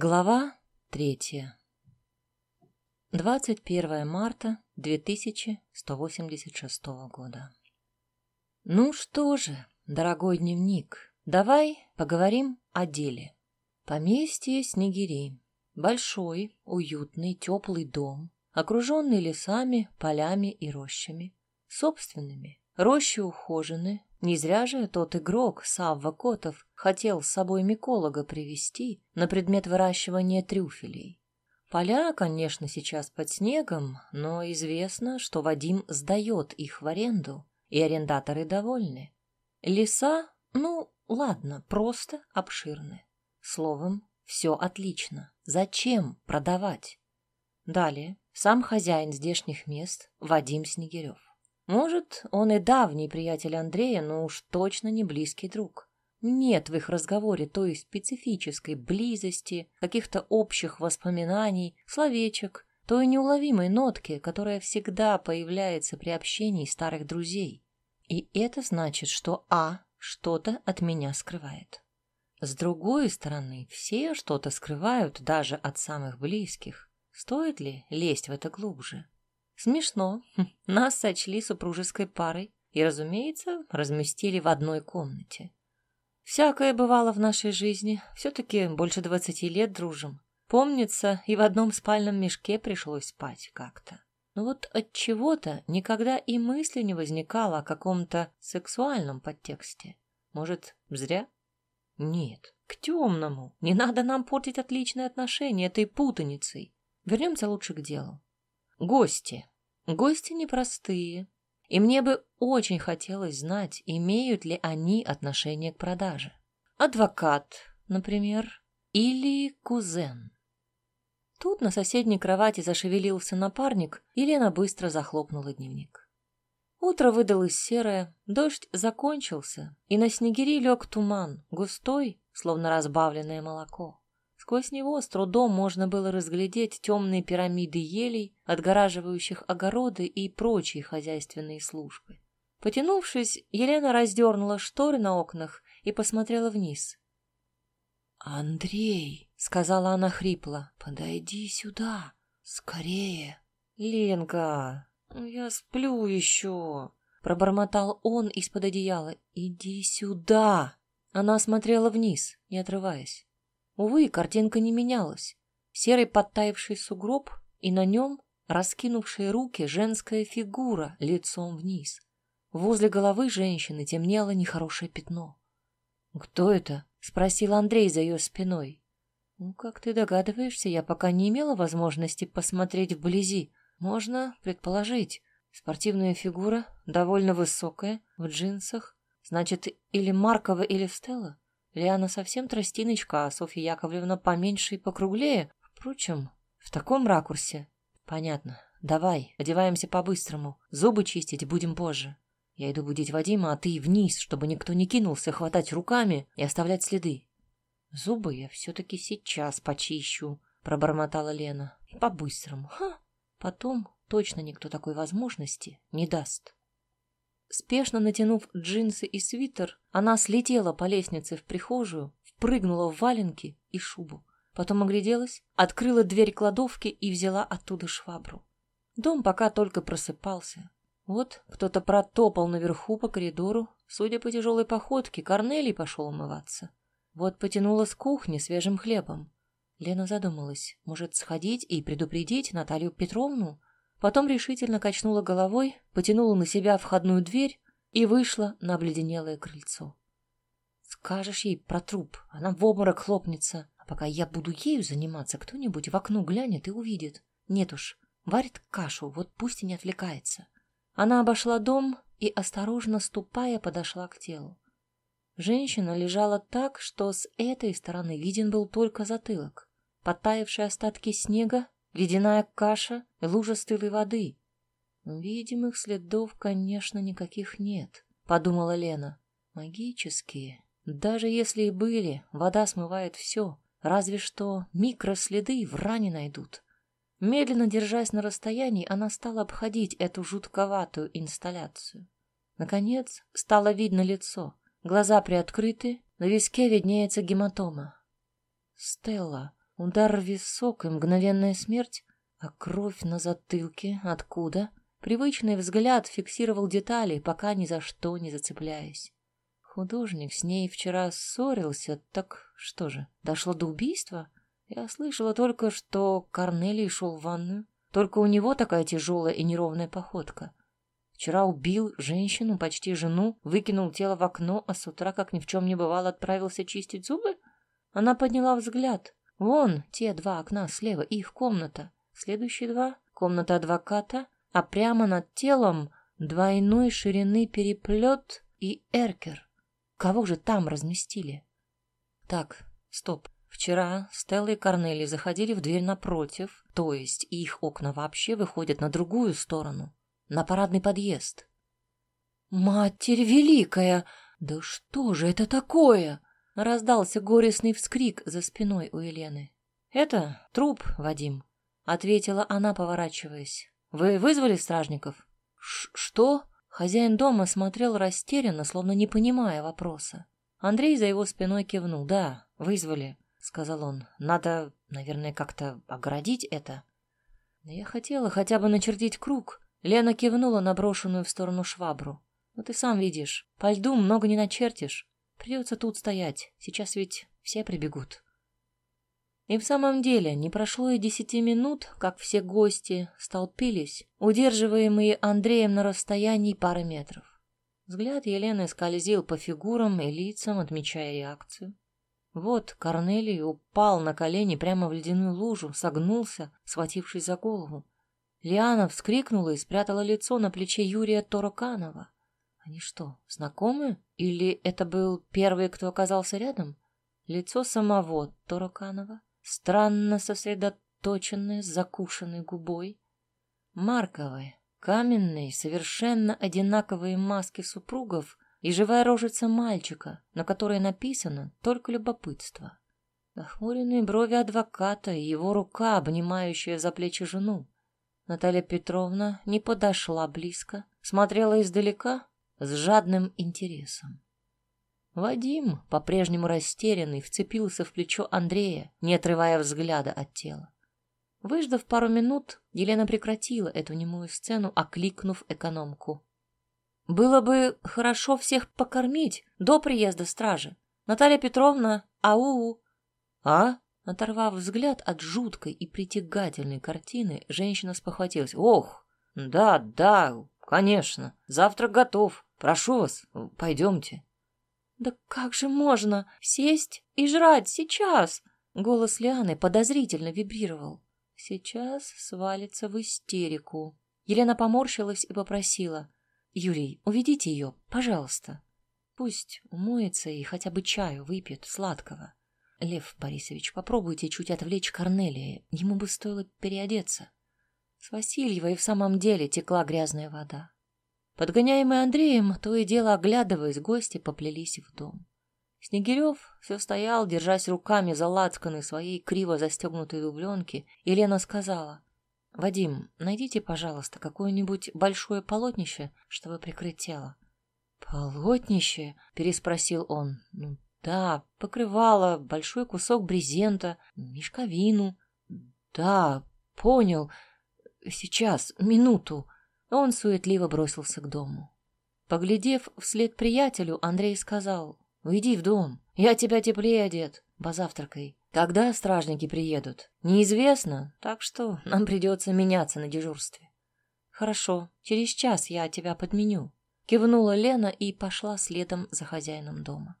Глава третья. 21 марта 2186 года. Ну что же, дорогой дневник, давай поговорим о деле. Поместье Снегири. Большой, уютный, теплый дом, окруженный лесами, полями и рощами. Собственными. Рощи ухожены, не зря же тот игрок, Савва Котов, хотел с собой миколога привести на предмет выращивания трюфелей. Поля, конечно, сейчас под снегом, но известно, что Вадим сдает их в аренду, и арендаторы довольны. Леса, ну, ладно, просто обширны. Словом, все отлично. Зачем продавать? Далее, сам хозяин здешних мест Вадим Снегирев. Может, он и давний приятель Андрея, но уж точно не близкий друг. Нет в их разговоре той специфической близости, каких-то общих воспоминаний, словечек, той неуловимой нотки, которая всегда появляется при общении старых друзей. И это значит, что А что-то от меня скрывает. С другой стороны, все что-то скрывают даже от самых близких. Стоит ли лезть в это глубже? Смешно. Хм, нас сочли супружеской парой и, разумеется, разместили в одной комнате. Всякое бывало в нашей жизни. Все-таки больше двадцати лет дружим. Помнится, и в одном спальном мешке пришлось спать как-то. Но вот от чего-то никогда и мысли не возникало о каком-то сексуальном подтексте. Может, зря? Нет, к темному. Не надо нам портить отличные отношения этой путаницей. Вернемся лучше к делу. Гости. Гости непростые. И мне бы очень хотелось знать, имеют ли они отношение к продаже. Адвокат, например, или кузен. Тут на соседней кровати зашевелился напарник, и Лена быстро захлопнула дневник. Утро выдалось серое, дождь закончился, и на снегири лег туман, густой, словно разбавленное молоко. Сквозь него с трудом можно было разглядеть темные пирамиды елей, отгораживающих огороды и прочие хозяйственные службы. Потянувшись, Елена раздернула шторы на окнах и посмотрела вниз. «Андрей!» — сказала она хрипло. «Подойди сюда! Скорее!» «Ленка, я сплю еще!» — пробормотал он из-под одеяла. «Иди сюда!» Она смотрела вниз, не отрываясь. Увы, картинка не менялась. Серый подтаивший сугроб, и на нем раскинувшие руки женская фигура лицом вниз. Возле головы женщины темнело нехорошее пятно. «Кто это?» — спросил Андрей за ее спиной. «Ну, как ты догадываешься, я пока не имела возможности посмотреть вблизи. Можно предположить. Спортивная фигура, довольно высокая, в джинсах. Значит, или Маркова, или Стелла. Лиана совсем тростиночка, а Софья Яковлевна поменьше и покруглее. Впрочем, в таком ракурсе. Понятно. Давай, одеваемся по-быстрому. Зубы чистить будем позже. Я иду будить Вадима, а ты вниз, чтобы никто не кинулся хватать руками и оставлять следы. Зубы я все-таки сейчас почищу, пробормотала Лена. По-быстрому. Ха! Потом точно никто такой возможности не даст. Спешно натянув джинсы и свитер, она слетела по лестнице в прихожую, впрыгнула в валенки и шубу. Потом огляделась, открыла дверь кладовки и взяла оттуда швабру. Дом пока только просыпался. Вот кто-то протопал наверху по коридору. Судя по тяжелой походке, Корнелий пошел умываться. Вот потянула с кухни свежим хлебом. Лена задумалась, может, сходить и предупредить Наталью Петровну? Потом решительно качнула головой, потянула на себя входную дверь и вышла на обледенелое крыльцо. Скажешь ей про труп, она в обморок хлопнется, а пока я буду ею заниматься, кто-нибудь в окно глянет и увидит. Нет уж, варит кашу, вот пусть и не отвлекается. Она обошла дом и, осторожно ступая, подошла к телу. Женщина лежала так, что с этой стороны виден был только затылок. Подтаявшие остатки снега ледяная каша и лужа стылой воды. Видимых следов, конечно, никаких нет, подумала Лена. Магические. Даже если и были, вода смывает все, разве что микроследы в ране найдут. Медленно держась на расстоянии, она стала обходить эту жутковатую инсталляцию. Наконец, стало видно лицо. Глаза приоткрыты, на виске виднеется гематома. Стелла. Удар в висок и мгновенная смерть, а кровь на затылке откуда? Привычный взгляд фиксировал детали, пока ни за что не зацепляясь. Художник с ней вчера ссорился, так что же, дошло до убийства? Я слышала только, что Корнелий шел в ванную. Только у него такая тяжелая и неровная походка. Вчера убил женщину, почти жену, выкинул тело в окно, а с утра, как ни в чем не бывало, отправился чистить зубы? Она подняла взгляд. Вон те два окна слева, их комната. Следующие два — комната адвоката, а прямо над телом двойной ширины переплет и эркер. Кого же там разместили? Так, стоп. Вчера Стелла и Корнели заходили в дверь напротив, то есть их окна вообще выходят на другую сторону, на парадный подъезд. «Матерь Великая! Да что же это такое?» Раздался горестный вскрик за спиной у Елены. «Это труп, Вадим», — ответила она, поворачиваясь. «Вы вызвали стражников?» Ш «Что?» Хозяин дома смотрел растерянно, словно не понимая вопроса. Андрей за его спиной кивнул. «Да, вызвали сказал он. Надо, наверное, как-то оградить это. Я хотела хотя бы начертить круг. Лена кивнула на брошенную в сторону швабру. Ну ты сам видишь, по льду много не начертишь. Придется тут стоять. Сейчас ведь все прибегут. И в самом деле не прошло и десяти минут, как все гости столпились, удерживаемые Андреем на расстоянии пары метров. Взгляд Елены скользил по фигурам и лицам, отмечая реакцию. Вот Корнелий упал на колени прямо в ледяную лужу, согнулся, схватившись за голову. Лиана вскрикнула и спрятала лицо на плече Юрия Тороканова. Они что, знакомы? Или это был первый, кто оказался рядом? Лицо самого Тороканова, странно сосредоточенное, закушенной губой. Марковые, каменные, совершенно одинаковые маски супругов и живая рожица мальчика, на которой написано только любопытство. Нахмуренные брови адвоката и его рука, обнимающая за плечи жену. Наталья Петровна не подошла близко, смотрела издалека с жадным интересом. Вадим, по-прежнему растерянный, вцепился в плечо Андрея, не отрывая взгляда от тела. Выждав пару минут, Елена прекратила эту немую сцену, окликнув экономку. Было бы хорошо всех покормить до приезда стражи. Наталья Петровна, ау! А? Оторвав взгляд от жуткой и притягательной картины, женщина спохватилась. Ох, да, да, конечно, завтрак готов. Прошу вас, пойдемте. Да как же можно сесть и жрать сейчас? Голос Лианы подозрительно вибрировал. Сейчас свалится в истерику. Елена поморщилась и попросила. Юрий, уведите ее, пожалуйста. Пусть умоется и хотя бы чаю выпьет сладкого. Лев Борисович, попробуйте чуть отвлечь Корнелия. Ему бы стоило переодеться. С Васильева и в самом деле текла грязная вода. Подгоняемые Андреем, то и дело оглядываясь, гости поплелись в дом. Снегирев все стоял, держась руками за лацканы своей криво застегнутой дубленки, и Лена сказала, «Вадим, найдите, пожалуйста, какое-нибудь большое полотнище, чтобы прикрыть тело». «Полотнище?» — переспросил он. «Ну да, покрывало, большой кусок брезента, мешковину». «Да, понял. Сейчас, минуту». Он суетливо бросился к дому. Поглядев вслед приятелю, Андрей сказал, «Уйди в дом, я тебя теплее одет, позавтракай». Когда стражники приедут? Неизвестно, так что нам придется меняться на дежурстве. Хорошо, через час я тебя подменю. Кивнула Лена и пошла следом за хозяином дома.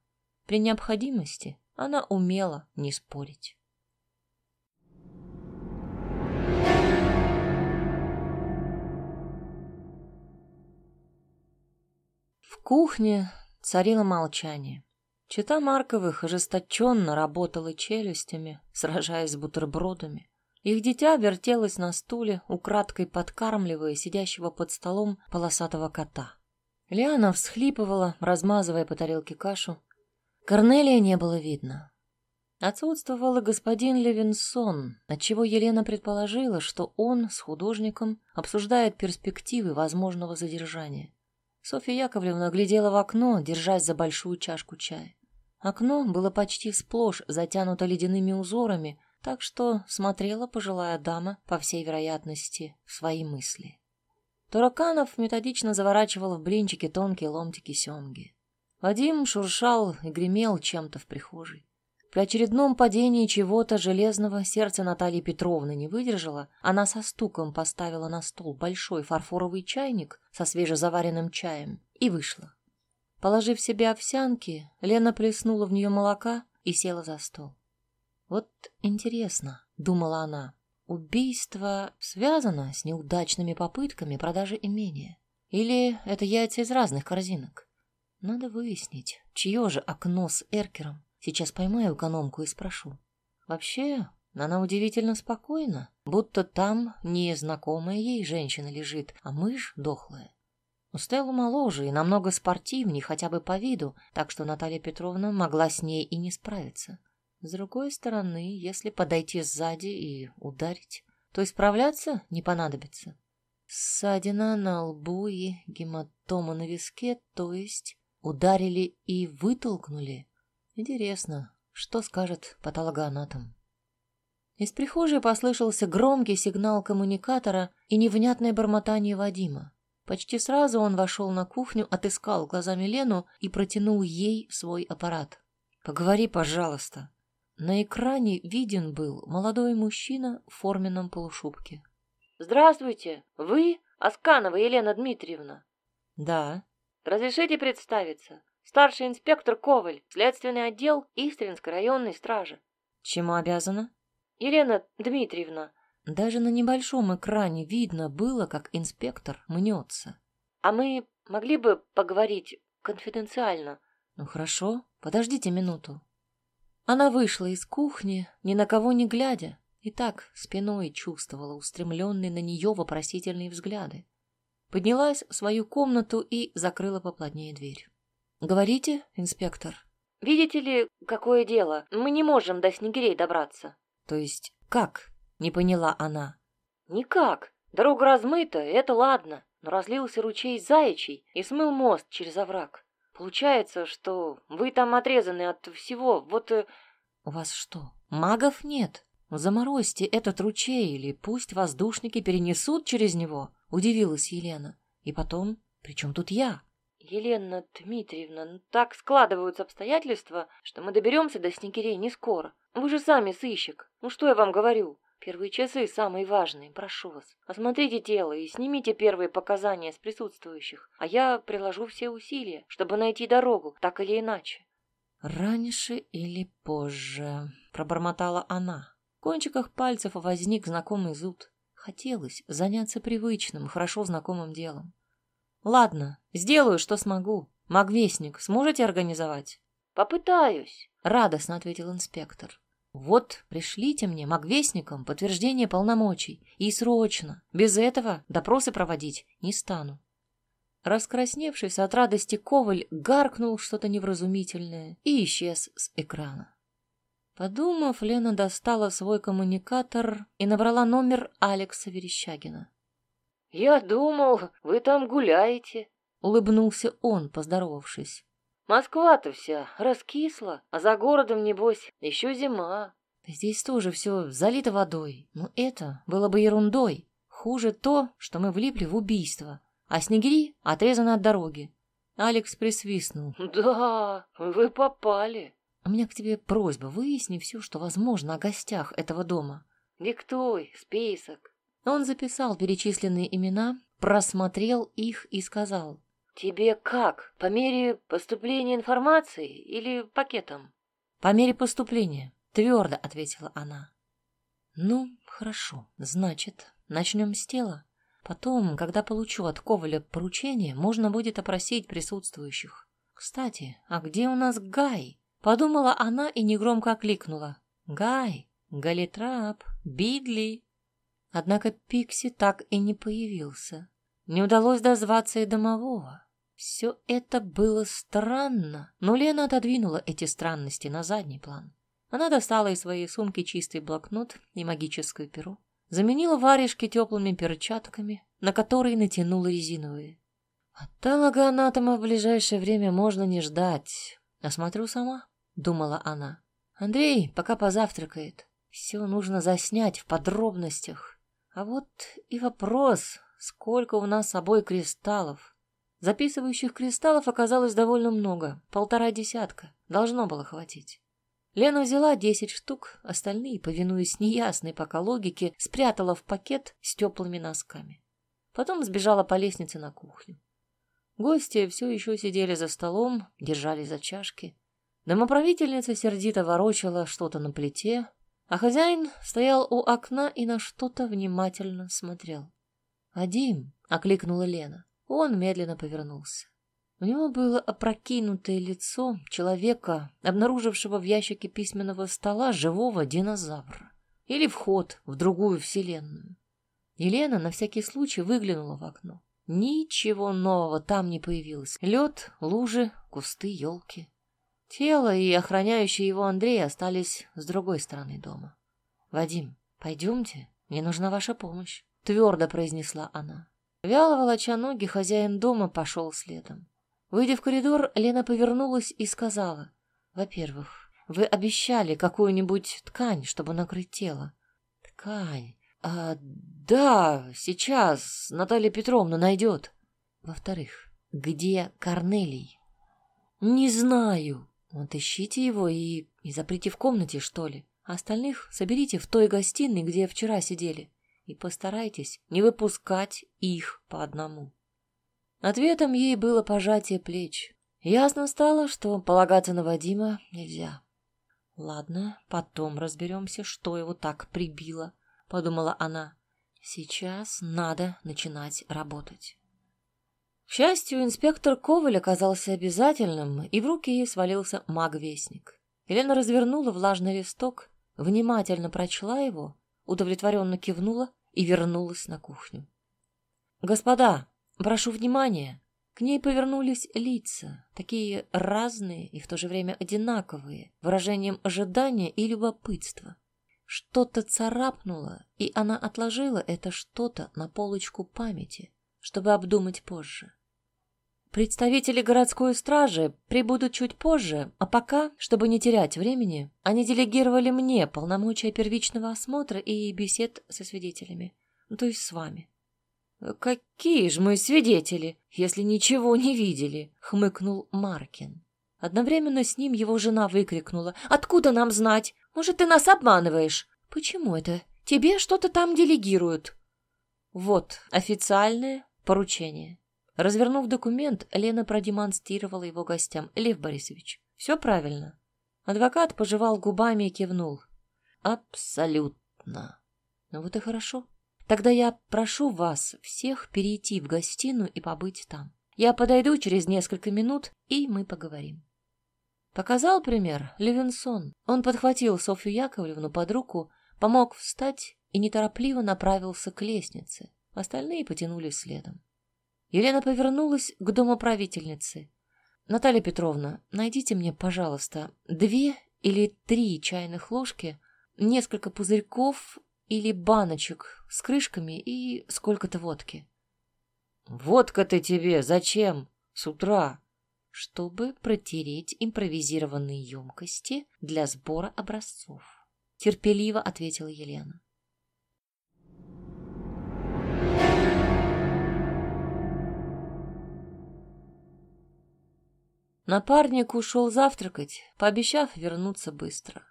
При необходимости она умела не спорить. Кухне царило молчание. Чита Марковых ожесточенно работала челюстями, сражаясь с бутербродами. Их дитя вертелось на стуле, украдкой подкармливая сидящего под столом полосатого кота. Лиана всхлипывала, размазывая по тарелке кашу. Корнелия не было видно. Отсутствовал и господин Левинсон, отчего Елена предположила, что он с художником обсуждает перспективы возможного задержания. Софья Яковлевна глядела в окно, держась за большую чашку чая. Окно было почти сплошь затянуто ледяными узорами, так что смотрела пожилая дама, по всей вероятности, в свои мысли. Тураканов методично заворачивал в блинчики тонкие ломтики семги. Вадим шуршал и гремел чем-то в прихожей. При очередном падении чего-то железного сердце Натальи Петровны не выдержало, она со стуком поставила на стол большой фарфоровый чайник со свежезаваренным чаем и вышла. Положив себе овсянки, Лена плеснула в нее молока и села за стол. «Вот интересно», — думала она, — «убийство связано с неудачными попытками продажи имения? Или это яйца из разных корзинок? Надо выяснить, чье же окно с эркером Сейчас поймаю экономку и спрошу. Вообще, она удивительно спокойна, будто там не знакомая ей женщина лежит, а мышь дохлая. У Стеллу моложе и намного спортивнее, хотя бы по виду, так что Наталья Петровна могла с ней и не справиться. С другой стороны, если подойти сзади и ударить, то исправляться не понадобится. Ссадина на лбу и гематома на виске, то есть ударили и вытолкнули. Интересно, что скажет патологоанатом? Из прихожей послышался громкий сигнал коммуникатора и невнятное бормотание Вадима. Почти сразу он вошел на кухню, отыскал глазами Лену и протянул ей свой аппарат. «Поговори, пожалуйста». На экране виден был молодой мужчина в форменном полушубке. «Здравствуйте! Вы Асканова Елена Дмитриевна?» «Да». «Разрешите представиться? Старший инспектор Коваль, следственный отдел Истринской районной стражи. Чему обязана? Елена Дмитриевна. Даже на небольшом экране видно было, как инспектор мнется. А мы могли бы поговорить конфиденциально? Ну хорошо, подождите минуту. Она вышла из кухни, ни на кого не глядя, и так спиной чувствовала устремленные на нее вопросительные взгляды. Поднялась в свою комнату и закрыла поплотнее дверь. «Говорите, инспектор?» «Видите ли, какое дело? Мы не можем до снегирей добраться». «То есть как?» — не поняла она. «Никак. Дорога размыта, это ладно. Но разлился ручей заячий и смыл мост через овраг. Получается, что вы там отрезаны от всего, вот...» э, «У вас что, магов нет? Заморозьте этот ручей или пусть воздушники перенесут через него», — удивилась Елена. «И потом, при чем тут я?» Елена Дмитриевна, ну так складываются обстоятельства, что мы доберемся до снегирей не скоро. Вы же сами сыщик. Ну что я вам говорю? Первые часы самые важные, прошу вас. Осмотрите тело и снимите первые показания с присутствующих, а я приложу все усилия, чтобы найти дорогу, так или иначе. «Раньше или позже», — пробормотала она. В кончиках пальцев возник знакомый зуд. Хотелось заняться привычным, хорошо знакомым делом. Ладно, сделаю, что смогу. Магвестник сможете организовать? Попытаюсь, радостно ответил инспектор. Вот, пришлите мне, магвестникам, подтверждение полномочий. И срочно. Без этого допросы проводить не стану. Раскрасневшись от радости, Коваль гаркнул что-то невразумительное и исчез с экрана. Подумав, Лена достала свой коммуникатор и набрала номер Алекса Верещагина. «Я думал, вы там гуляете», — улыбнулся он, поздоровавшись. «Москва-то вся раскисла, а за городом, небось, еще зима». «Здесь тоже все залито водой, но это было бы ерундой. Хуже то, что мы влипли в убийство, а снегири отрезаны от дороги». Алекс присвистнул. «Да, вы попали». «У меня к тебе просьба, выясни все, что возможно о гостях этого дома». «Диктуй список». Он записал перечисленные имена, просмотрел их и сказал. «Тебе как? По мере поступления информации или пакетом?» «По мере поступления», — твердо ответила она. «Ну, хорошо. Значит, начнем с тела. Потом, когда получу от Коваля поручение, можно будет опросить присутствующих. Кстати, а где у нас Гай?» Подумала она и негромко окликнула. «Гай, Галитрап, Бидли!» Однако Пикси так и не появился. Не удалось дозваться и домового. Все это было странно, но Лена отодвинула эти странности на задний план. Она достала из своей сумки чистый блокнот и магическое перо, заменила варежки теплыми перчатками, на которые натянула резиновые. Патологоанатома в ближайшее время можно не ждать. Осмотрю сама, думала она. Андрей пока позавтракает. Все нужно заснять в подробностях. А вот и вопрос, сколько у нас с собой кристаллов. Записывающих кристаллов оказалось довольно много, полтора десятка. Должно было хватить. Лена взяла десять штук, остальные, повинуясь неясной пока логике, спрятала в пакет с теплыми носками. Потом сбежала по лестнице на кухню. Гости все еще сидели за столом, держали за чашки. Домоправительница сердито ворочала что-то на плите, а хозяин стоял у окна и на что-то внимательно смотрел. «Адим!» — окликнула Лена. Он медленно повернулся. У него было опрокинутое лицо человека, обнаружившего в ящике письменного стола живого динозавра. Или вход в другую вселенную. Елена на всякий случай выглянула в окно. Ничего нового там не появилось. Лед, лужи, кусты, елки. Тело и охраняющий его Андрей остались с другой стороны дома. «Вадим, пойдемте, мне нужна ваша помощь», — твердо произнесла она. Вяло волоча ноги, хозяин дома пошел следом. Выйдя в коридор, Лена повернулась и сказала, «Во-первых, вы обещали какую-нибудь ткань, чтобы накрыть тело». «Ткань? А, да, сейчас Наталья Петровна найдет». «Во-вторых, где Корнелий?» «Не знаю». «Вот ищите его и, и заприте в комнате, что ли. А остальных соберите в той гостиной, где вчера сидели, и постарайтесь не выпускать их по одному». Ответом ей было пожатие плеч. Ясно стало, что полагаться на Вадима нельзя. «Ладно, потом разберемся, что его так прибило», — подумала она. «Сейчас надо начинать работать». К счастью, инспектор Коваль оказался обязательным, и в руки ей свалился маг-вестник. Елена развернула влажный листок, внимательно прочла его, удовлетворенно кивнула и вернулась на кухню. «Господа, Прошу внимания. К ней повернулись лица, такие разные и в то же время одинаковые, выражением ожидания и любопытства. Что-то царапнуло, и она отложила это что-то на полочку памяти, чтобы обдумать позже. Представители городской стражи прибудут чуть позже, а пока, чтобы не терять времени, они делегировали мне полномочия первичного осмотра и бесед со свидетелями, то есть с вами. «Какие же мы свидетели, если ничего не видели?» — хмыкнул Маркин. Одновременно с ним его жена выкрикнула. «Откуда нам знать? Может, ты нас обманываешь?» «Почему это? Тебе что-то там делегируют». «Вот официальное поручение». Развернув документ, Лена продемонстрировала его гостям. «Лев Борисович, все правильно». Адвокат пожевал губами и кивнул. «Абсолютно». «Ну вот и хорошо. Тогда я прошу вас всех перейти в гостиную и побыть там. Я подойду через несколько минут, и мы поговорим. Показал пример Левинсон. Он подхватил Софью Яковлевну под руку, помог встать и неторопливо направился к лестнице. Остальные потянулись следом. Елена повернулась к домоправительнице. «Наталья Петровна, найдите мне, пожалуйста, две или три чайных ложки, несколько пузырьков или баночек с крышками и сколько-то водки. «Водка-то тебе зачем? С утра?» «Чтобы протереть импровизированные емкости для сбора образцов», — терпеливо ответила Елена. Напарник ушел завтракать, пообещав вернуться быстро.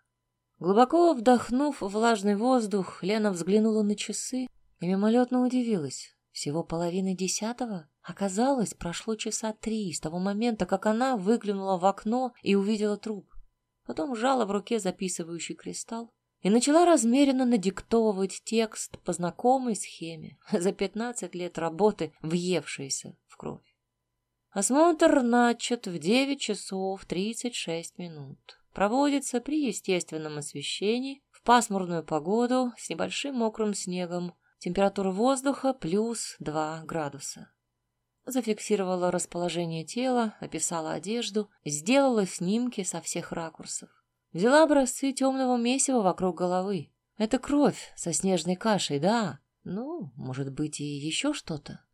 Глубоко вдохнув влажный воздух, Лена взглянула на часы и мимолетно удивилась. Всего половины десятого? Оказалось, прошло часа три с того момента, как она выглянула в окно и увидела труп. Потом сжала в руке записывающий кристалл и начала размеренно надиктовывать текст по знакомой схеме, за пятнадцать лет работы, въевшейся в кровь. Осмотр начат в девять часов тридцать шесть минут проводится при естественном освещении, в пасмурную погоду с небольшим мокрым снегом, температура воздуха плюс 2 градуса. Зафиксировала расположение тела, описала одежду, сделала снимки со всех ракурсов. Взяла образцы темного месива вокруг головы. Это кровь со снежной кашей, да. Ну, может быть, и еще что-то.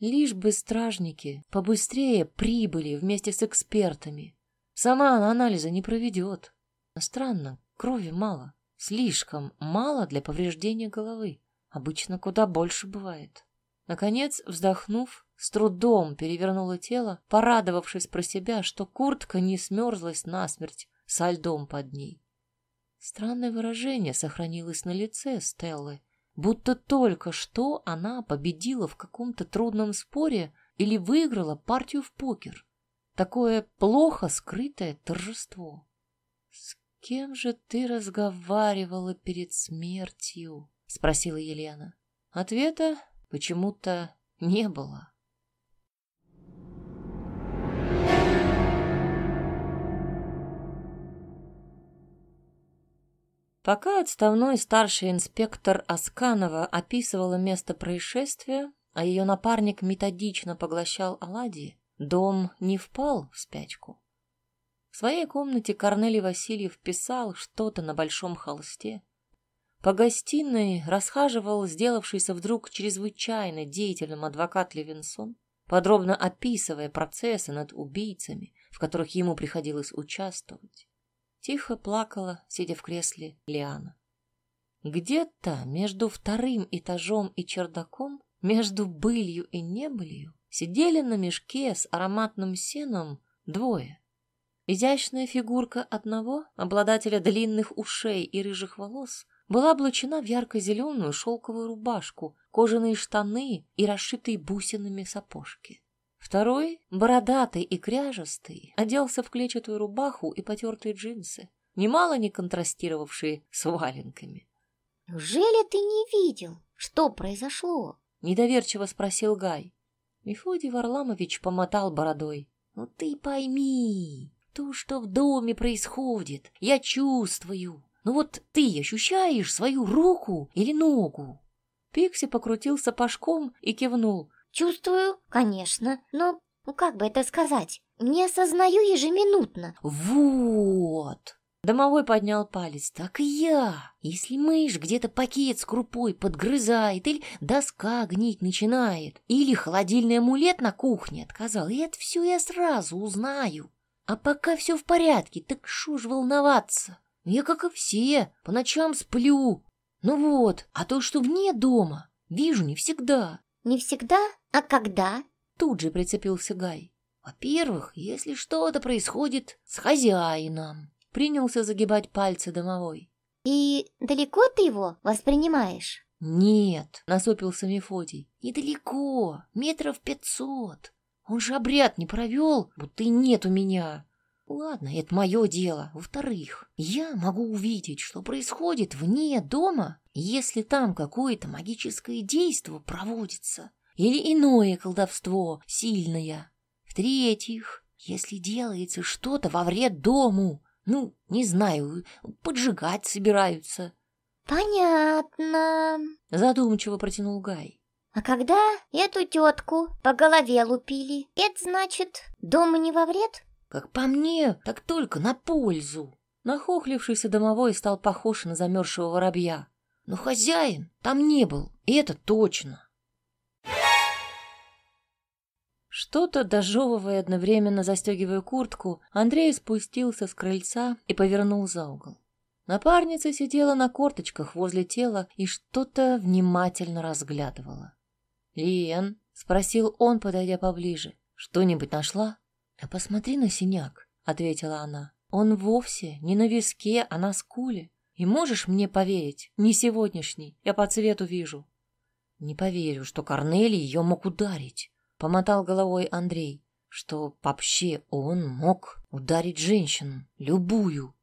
Лишь бы стражники побыстрее прибыли вместе с экспертами. Сама она анализа не проведет. Странно, крови мало. слишком мало для повреждения головы. Обычно куда больше бывает. Наконец, вздохнув, с трудом перевернула тело, порадовавшись про себя, что куртка не смерзлась насмерть со льдом под ней. Странное выражение сохранилось на лице Стеллы, будто только что она победила в каком-то трудном споре или выиграла партию в покер. Такое плохо скрытое торжество. «С кем же ты разговаривала перед смертью?» — спросила Елена. Ответа почему-то не было. Пока отставной старший инспектор Асканова описывала место происшествия, а ее напарник методично поглощал оладьи, дом не впал в спячку. В своей комнате Корнелий Васильев писал что-то на большом холсте. По гостиной расхаживал сделавшийся вдруг чрезвычайно деятельным адвокат Левинсон, подробно описывая процессы над убийцами, в которых ему приходилось участвовать. Тихо плакала, сидя в кресле, Лиана. Где-то между вторым этажом и чердаком, между былью и небылью, сидели на мешке с ароматным сеном двое. Изящная фигурка одного, обладателя длинных ушей и рыжих волос, была облачена в ярко-зеленую шелковую рубашку, кожаные штаны и расшитые бусинами сапожки. Второй, бородатый и кряжестый, оделся в клетчатую рубаху и потертые джинсы, немало не контрастировавшие с валенками. «Неужели ты не видел, что произошло?» — недоверчиво спросил Гай. Мефодий Варламович помотал бородой. «Ну ты пойми, то, что в доме происходит, я чувствую. Ну вот ты ощущаешь свою руку или ногу?» Пикси покрутил сапожком и кивнул. Чувствую, конечно, но, ну как бы это сказать, не осознаю ежеминутно. Вот. Домовой поднял палец. Так и я. Если мышь где-то пакет с крупой подгрызает, или доска гнить начинает, или холодильный амулет на кухне отказал, и это все я сразу узнаю. А пока все в порядке, так шо ж волноваться? Я, как и все, по ночам сплю. Ну вот, а то, что вне дома, вижу не всегда. Не всегда? А когда? Тут же прицепился Гай. Во-первых, если что-то происходит с хозяином. Принялся загибать пальцы домовой. И далеко ты его воспринимаешь? Нет, насупился Мефодий. Недалеко, метров пятьсот. Он же обряд не провел, будто и нет у меня. Ладно, это мое дело. Во-вторых, я могу увидеть, что происходит вне дома, если там какое-то магическое действо проводится или иное колдовство сильное. В-третьих, если делается что-то во вред дому, ну, не знаю, поджигать собираются. Понятно, задумчиво протянул Гай. А когда эту тетку по голове лупили, это значит, дома не во вред? Как по мне, так только на пользу. Нахохлившийся домовой стал похож на замерзшего воробья. Но хозяин там не был, и это точно. Что-то дожевывая одновременно застегивая куртку, Андрей спустился с крыльца и повернул за угол. Напарница сидела на корточках возле тела и что-то внимательно разглядывала. «Лен?» — спросил он, подойдя поближе. «Что-нибудь нашла?» «А посмотри на синяк», — ответила она. «Он вовсе не на виске, а на скуле. И можешь мне поверить, не сегодняшний, я по цвету вижу». «Не поверю, что Корнелий ее мог ударить», Помотал головой Андрей, что вообще он мог ударить женщину, любую.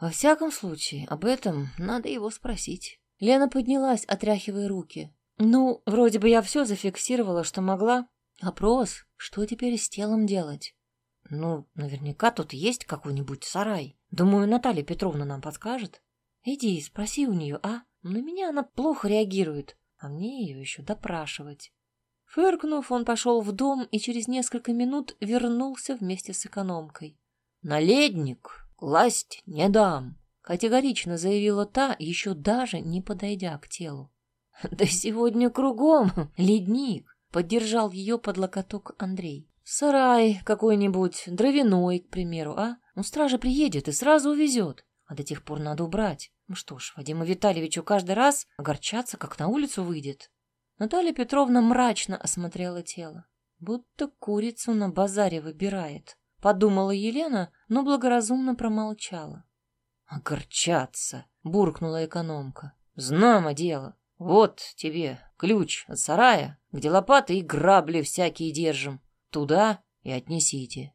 Во всяком случае, об этом надо его спросить. Лена поднялась, отряхивая руки. Ну, вроде бы я все зафиксировала, что могла. Вопрос, что теперь с телом делать? Ну, наверняка тут есть какой-нибудь сарай. Думаю, Наталья Петровна нам подскажет. Иди, спроси у нее, а? На меня она плохо реагирует, а мне ее еще допрашивать. Фыркнув, он пошел в дом и через несколько минут вернулся вместе с экономкой. «Наледник класть не дам», — категорично заявила та, еще даже не подойдя к телу. «Да сегодня кругом ледник», — поддержал ее под локоток Андрей. «Сарай какой-нибудь, дровяной, к примеру, а? Ну, стража приедет и сразу увезет, а до тех пор надо убрать. Ну что ж, Вадиму Витальевичу каждый раз огорчаться, как на улицу выйдет. Наталья Петровна мрачно осмотрела тело, будто курицу на базаре выбирает. Подумала Елена, но благоразумно промолчала. «Огорчаться!» — буркнула экономка. «Знамо дело. Вот тебе ключ от сарая, где лопаты и грабли всякие держим. Туда и отнесите».